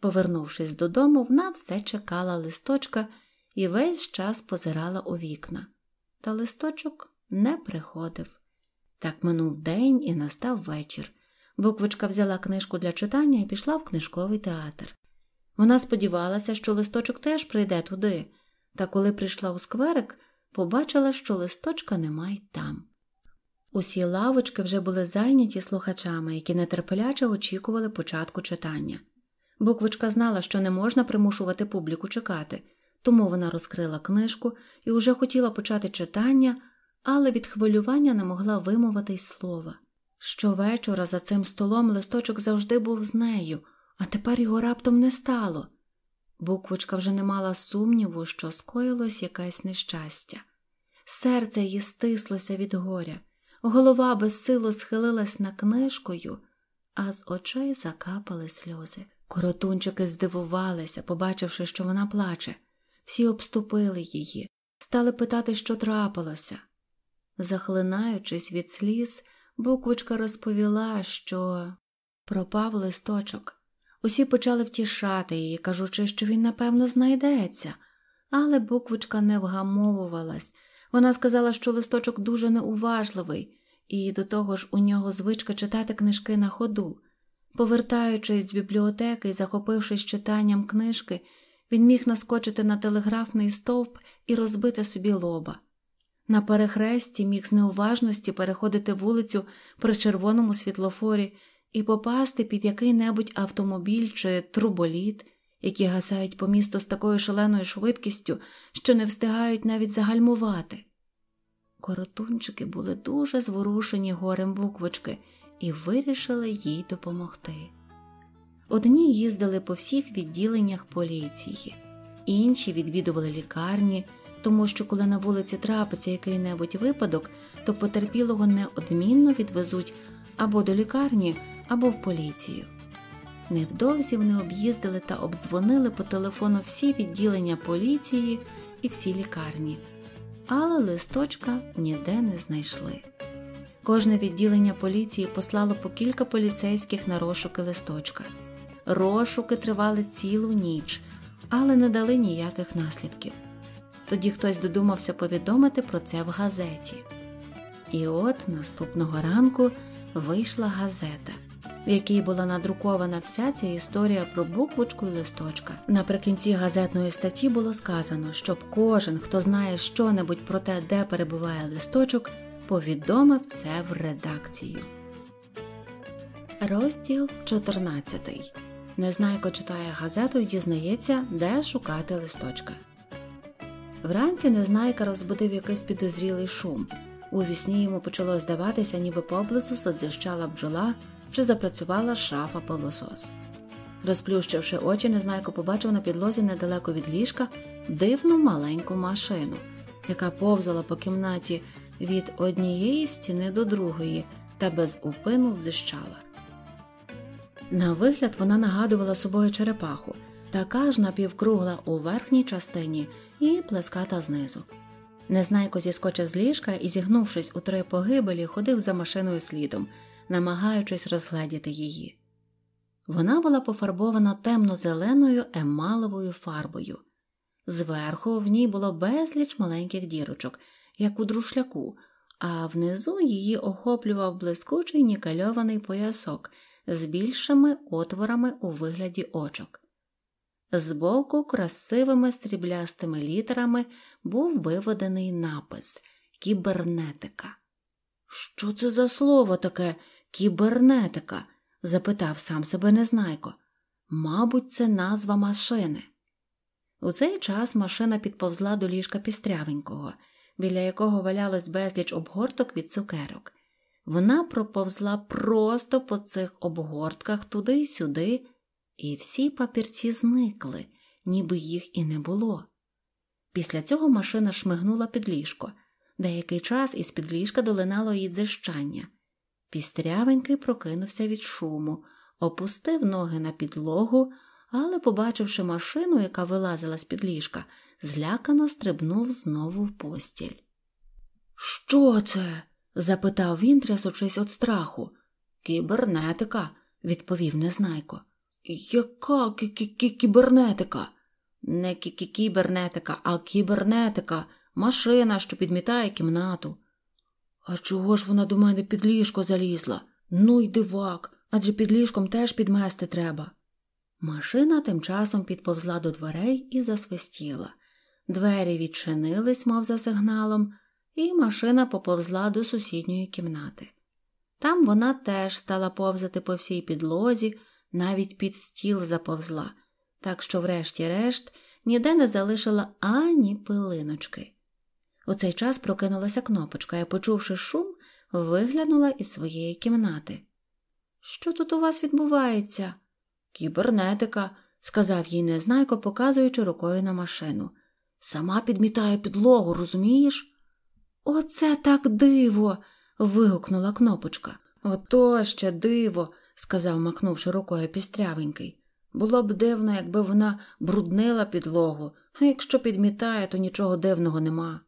Повернувшись додому, вона все чекала листочка і весь час позирала у вікна. Та листочок не приходив. Так минув день і настав вечір. Буквочка взяла книжку для читання і пішла в книжковий театр. Вона сподівалася, що листочок теж прийде туди, та коли прийшла у скверик, побачила, що листочка немає там. Усі лавочки вже були зайняті слухачами, які нетерпляче очікували початку читання. Буквочка знала, що не можна примушувати публіку чекати, тому вона розкрила книжку і уже хотіла почати читання, але від хвилювання не могла вимовити й слова. Щовечора за цим столом листочок завжди був з нею, а тепер його раптом не стало. Буквочка вже не мала сумніву, що скоїлось якесь нещастя. Серце її стислося від горя, голова безсило схилилась на книжкою, а з очей закапали сльози. Коротунчики здивувалися, побачивши, що вона плаче. Всі обступили її, стали питати, що трапилося. Захлинаючись від сліз, буквочка розповіла, що пропав листочок. Усі почали втішати її, кажучи, що він, напевно, знайдеться, але буквочка не вгамовувалась. Вона сказала, що листочок дуже неуважливий, і до того ж у нього звичка читати книжки на ходу. Повертаючись з бібліотеки і захопившись читанням книжки, він міг наскочити на телеграфний стовп і розбити собі лоба. На перехресті міг з неуважності переходити вулицю при червоному світлофорі і попасти під який-небудь автомобіль чи труболіт, які гасають по місту з такою шаленою швидкістю, що не встигають навіть загальмувати. Коротунчики були дуже зворушені горем буквочки і вирішили їй допомогти. Одні їздили по всіх відділеннях поліції, інші відвідували лікарні, тому що коли на вулиці трапиться який-небудь випадок, то потерпілого неодмінно відвезуть або до лікарні, або в поліцію. Невдовзі вони об'їздили та обдзвонили по телефону всі відділення поліції і всі лікарні, але листочка ніде не знайшли. Кожне відділення поліції послало по кілька поліцейських на розшуки листочка. Розшуки тривали цілу ніч, але не дали ніяких наслідків. Тоді хтось додумався повідомити про це в газеті. І от наступного ранку вийшла газета, в якій була надрукована вся ця історія про буквочку і листочка. Наприкінці газетної статті було сказано, щоб кожен, хто знає щонебудь про те, де перебуває листочок, повідомив це в редакцію. Розділ 14 Незнайко читає газету і дізнається, де шукати листочка. Вранці Незнайка розбудив якийсь підозрілий шум. У вісні йому почало здаватися, ніби поблизу задзищала бджола чи запрацювала шафа пилосос. Розплющивши очі, Незнайко побачив на підлозі недалеко від ліжка дивну маленьку машину, яка повзала по кімнаті від однієї стіни до другої та без упину дзищала. На вигляд вона нагадувала собою черепаху, така ж напівкругла у верхній частині і плеската знизу. Незнайко зіскочив з ліжка і, зігнувшись у три погибелі, ходив за машиною слідом, намагаючись розгледіти її. Вона була пофарбована темно-зеленою емаловою фарбою. Зверху в ній було безліч маленьких дірочок, як у друшляку, а внизу її охоплював блискучий нікельований поясок з більшими отворами у вигляді очок. Збоку красивими стріблястими літерами був виведений напис Кібернетика. Що це за слово таке кібернетика? запитав сам себе Незнайко. Мабуть, це назва машини. У цей час машина підповзла до ліжка пістрявенького, біля якого валялось безліч обгорток від цукерок. Вона проповзла просто по цих обгортках туди й сюди, і всі папірці зникли, ніби їх і не було. Після цього машина шмигнула під ліжко. Деякий час із під ліжка долинало її дзищання. Пістрявенький прокинувся від шуму, опустив ноги на підлогу, але, побачивши машину, яка вилазила з під ліжка, злякано стрибнув знову в постіль. Що це? запитав він, трясучись від страху. Кібернетика, відповів Незнайко. Яка кібернетика? Не кібернетика, а кібернетика, машина, що підмітає кімнату. А чого ж вона до мене під ліжко залізла? Ну й дивак, адже під ліжком теж підмести треба. Машина тим часом підповзла до дверей і засвистіла. Двері відчинились, мов за сигналом, і машина поповзла до сусідньої кімнати. Там вона теж стала повзати по всій підлозі, навіть під стіл заповзла, так що, врешті-решт, ніде не залишила ані пилиночки. У цей час прокинулася кнопочка і, почувши шум, виглянула із своєї кімнати. Що тут у вас відбувається? Кібернетика, сказав їй незнайко, показуючи рукою на машину. Сама підмітає підлогу, розумієш? Оце так диво. вигукнула кнопочка. Ото ще диво, сказав, махнувши рукою пістрявенький. Було б дивно, якби вона бруднила підлогу, а якщо підмітає, то нічого дивного нема.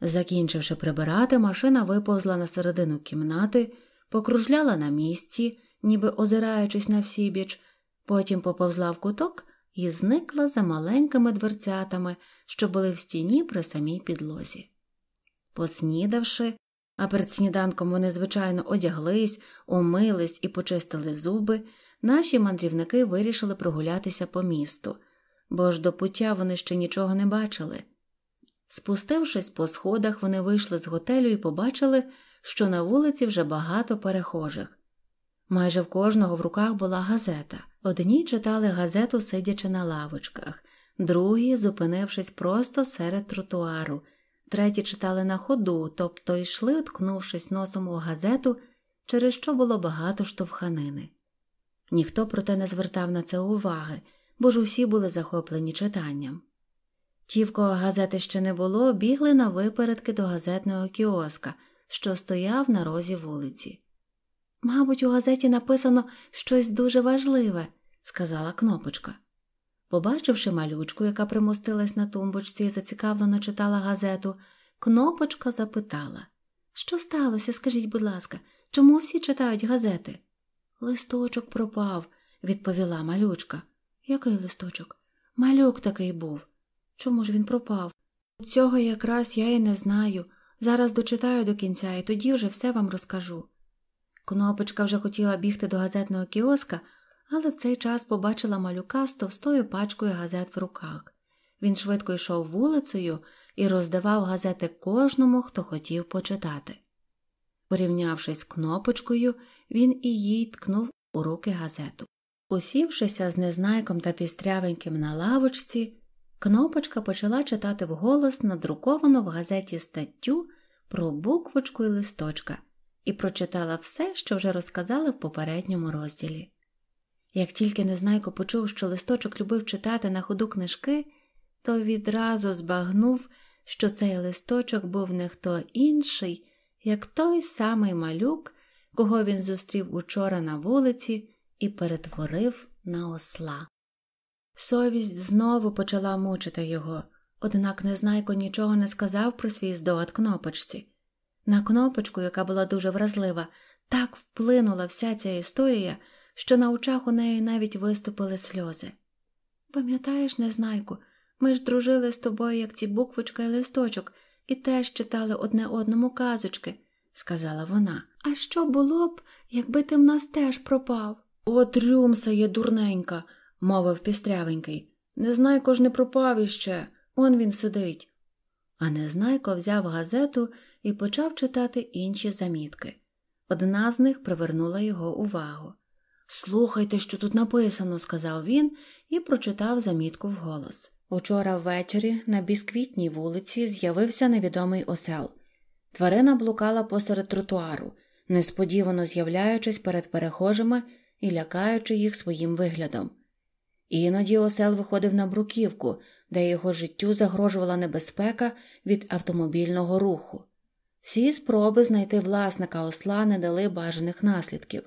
Закінчивши прибирати, машина виповзла на середину кімнати, покружляла на місці, ніби озираючись на всібіч, потім поповзла в куток і зникла за маленькими дверцятами, що були в стіні при самій підлозі. Поснідавши, а перед сніданком вони, звичайно, одяглись, умились і почистили зуби, наші мандрівники вирішили прогулятися по місту, бо ж до пуття вони ще нічого не бачили. Спустившись по сходах, вони вийшли з готелю і побачили, що на вулиці вже багато перехожих. Майже в кожного в руках була газета. Одні читали газету, сидячи на лавочках, другі, зупинившись просто серед тротуару, треті читали на ходу, тобто йшли, уткнувшись носом у газету, через що було багато штовханини. Ніхто проте не звертав на це уваги, бо ж усі були захоплені читанням. Ті, в кого газети ще не було, бігли на випередки до газетного кіоска, що стояв на розі вулиці. Мабуть, у газеті написано щось дуже важливе, сказала кнопочка. Побачивши малючку, яка примостилась на тумбочці і зацікавлено читала газету, кнопочка запитала Що сталося, скажіть, будь ласка, чому всі читають газети? Листочок пропав, відповіла малючка. Який листочок? Малюк такий був. Чому ж він пропав? Цього якраз я і не знаю. Зараз дочитаю до кінця і тоді вже все вам розкажу. Кнопочка вже хотіла бігти до газетного кіоска, але в цей час побачила малюка з товстою пачкою газет в руках. Він швидко йшов вулицею і роздавав газети кожному, хто хотів почитати. Порівнявшись кнопочкою, він і їй ткнув у руки газету. Усівшися з незнайком та пістрявеньким на лавочці, кнопочка почала читати вголос надруковану в газеті статтю про буквочку і листочка і прочитала все, що вже розказали в попередньому розділі. Як тільки Незнайко почув, що листочок любив читати на ходу книжки, то відразу збагнув, що цей листочок був не хто інший, як той самий малюк, кого він зустрів учора на вулиці і перетворив на осла. Совість знову почала мучити його, однак Незнайко нічого не сказав про свій здогад кнопочці. На кнопочку, яка була дуже вразлива, так вплинула вся ця історія, що на очах у неї навіть виступили сльози. Пам'ятаєш, Незнайку, ми ж дружили з тобою, як ці буквочка і листочок, і теж читали одне одному казочки, сказала вона. А що було б, якби ти в нас теж пропав? От рюмса є дурненька, мовив пістрявенький. Незнайко ж не пропав іще, он він сидить. А Незнайко взяв газету і почав читати інші замітки. Одна з них привернула його увагу. Слухайте, що тут написано, сказав він і прочитав замітку вголос. Учора ввечері на бісквітній вулиці з'явився невідомий осел. Тварина блукала посеред тротуару, несподівано з'являючись перед перехожими і лякаючи їх своїм виглядом. Іноді осел виходив на бруківку, де його життю загрожувала небезпека від автомобільного руху. Всі спроби знайти власника осла не дали бажаних наслідків.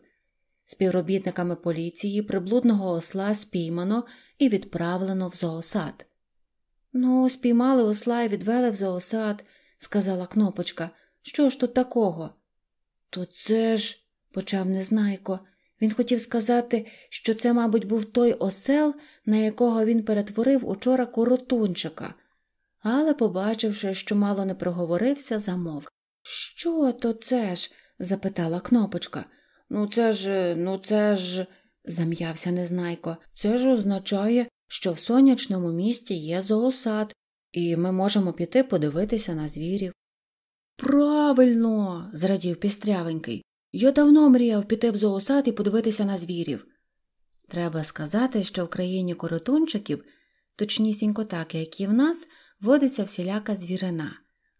Співробітниками поліції приблудного осла спіймано і відправлено в зоосад. Ну, спіймали осла і відвели в зоосад, сказала кнопочка. Що ж тут такого? То це ж, почав Незнайко. Він хотів сказати, що це, мабуть, був той осел, на якого він перетворив учора коротунчика, але, побачивши, що мало не проговорився, замовк. Що то це ж? запитала кнопочка. Ну, це ж, ну, це ж, зам'явся Незнайко. Це ж означає, що в сонячному місті є зоосад, і ми можемо піти подивитися на звірів. Правильно, зрадів пістрявенький. Я давно мріяв піти в зоосад і подивитися на звірів. Треба сказати, що в країні коротунчиків, точнісінько так, як і в нас, водиться всіляка звірина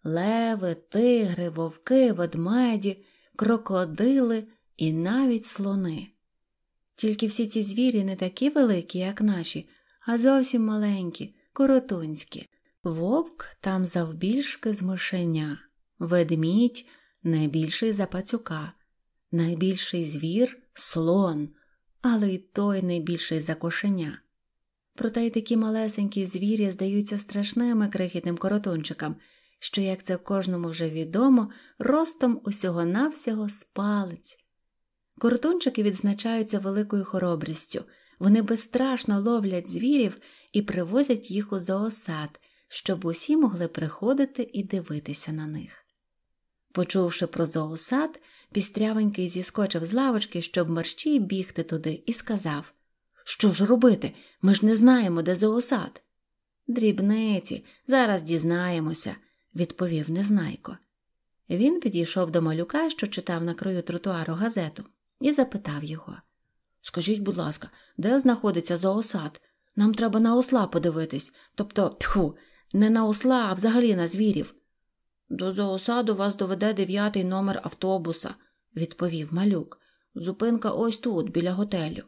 леви, тигри, вовки, ведмеді, крокодили і навіть слони. Тільки всі ці звірі не такі великі, як наші, а зовсім маленькі, коротунські. Вовк там завбільшки з мишеня, ведмідь найбільший за пацюка, найбільший звір слон, але й той найбільший за кошеня. Проте й такі малесенькі звірі здаються страшними крихітним коротунчикам, що, як це кожному вже відомо, ростом усього навсього з палець. Коротунчики відзначаються великою хоробрістю, вони безстрашно ловлять звірів і привозять їх у зоосад, щоб усі могли приходити і дивитися на них. Почувши про зоосад, пістрявенький зіскочив з лавочки, щоб мерщій бігти туди, і сказав Що ж робити? Ми ж не знаємо, де зоосад. Дрібниці, зараз дізнаємося, відповів Незнайко. Він підійшов до малюка, що читав на краю тротуару газету, і запитав його Скажіть, будь ласка, де знаходиться зоосад? Нам треба на осла подивитись, тобто, тьху, не на осла, а взагалі на звірів. До зоосаду вас доведе дев'ятий номер автобуса, відповів малюк. Зупинка ось тут, біля готелю.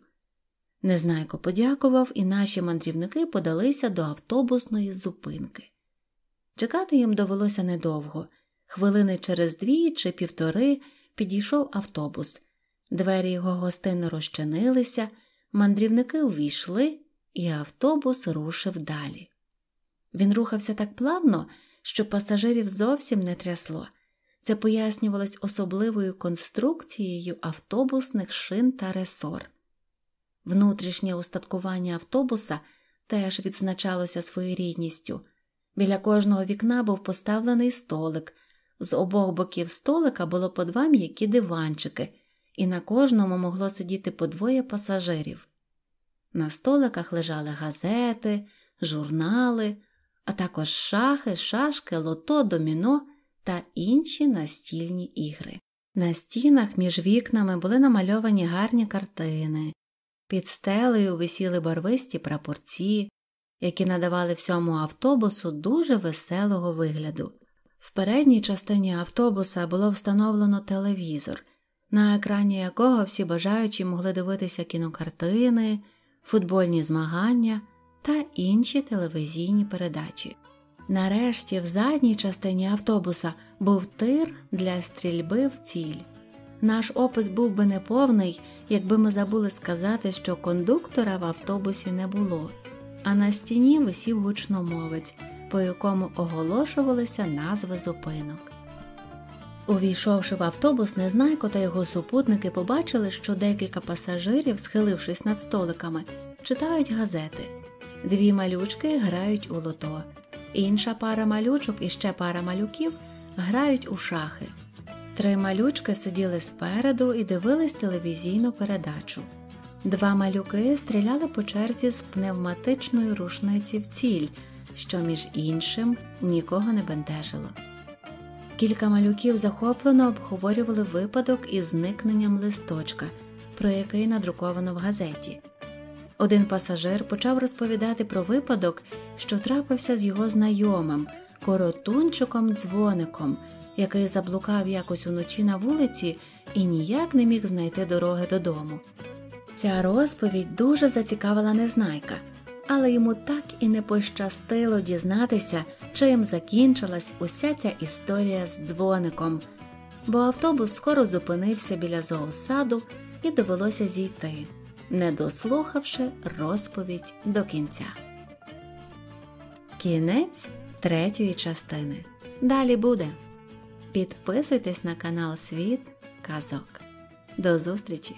Незнайко подякував, і наші мандрівники подалися до автобусної зупинки. Чекати їм довелося недовго. Хвилини через дві чи півтори підійшов автобус. Двері його гостинно розчинилися, мандрівники увійшли, і автобус рушив далі. Він рухався так плавно, що пасажирів зовсім не трясло. Це пояснювалось особливою конструкцією автобусних шин та ресор. Внутрішнє устаткування автобуса теж відзначалося своєрідністю. Біля кожного вікна був поставлений столик, з обох боків столика було по два м'які диванчики, і на кожному могло сидіти по двоє пасажирів. На столиках лежали газети, журнали, а також шахи, шашки, лото, доміно та інші настільні ігри. На стінах між вікнами були намальовані гарні картини, під стелею висіли барвисті прапорці, які надавали всьому автобусу дуже веселого вигляду. В передній частині автобуса було встановлено телевізор, на екрані якого всі бажаючі могли дивитися кінокартини, футбольні змагання та інші телевізійні передачі. Нарешті, в задній частині автобуса був тир для стрільби в ціль. Наш опис був би неповний, якби ми забули сказати, що кондуктора в автобусі не було, а на стіні висів гучномовець, по якому оголошувалися назви зупинок. Увійшовши в автобус, Незнайко та його супутники побачили, що декілька пасажирів, схилившись над столиками, читають газети. Дві малючки грають у лото, інша пара малючок і ще пара малюків грають у шахи. Три малючки сиділи спереду і дивились телевізійну передачу. Два малюки стріляли по черзі з пневматичної рушниці в ціль, що між іншим нікого не бентежило. Кілька малюків захоплено обговорювали випадок із зникненням листочка, про який надруковано в газеті. Один пасажир почав розповідати про випадок, що трапився з його знайомим, коротунчиком дзвоником, який заблукав якось уночі на вулиці і ніяк не міг знайти дороги додому. Ця розповідь дуже зацікавила незнайка, але йому так і не пощастило дізнатися, чим закінчилась уся ця історія з дзвоником, бо автобус скоро зупинився біля зоосаду і довелося зійти, не дослухавши розповідь до кінця. Кінець третьої частини. Далі буде. Підписуйтесь на канал Світ Казок. До зустрічі!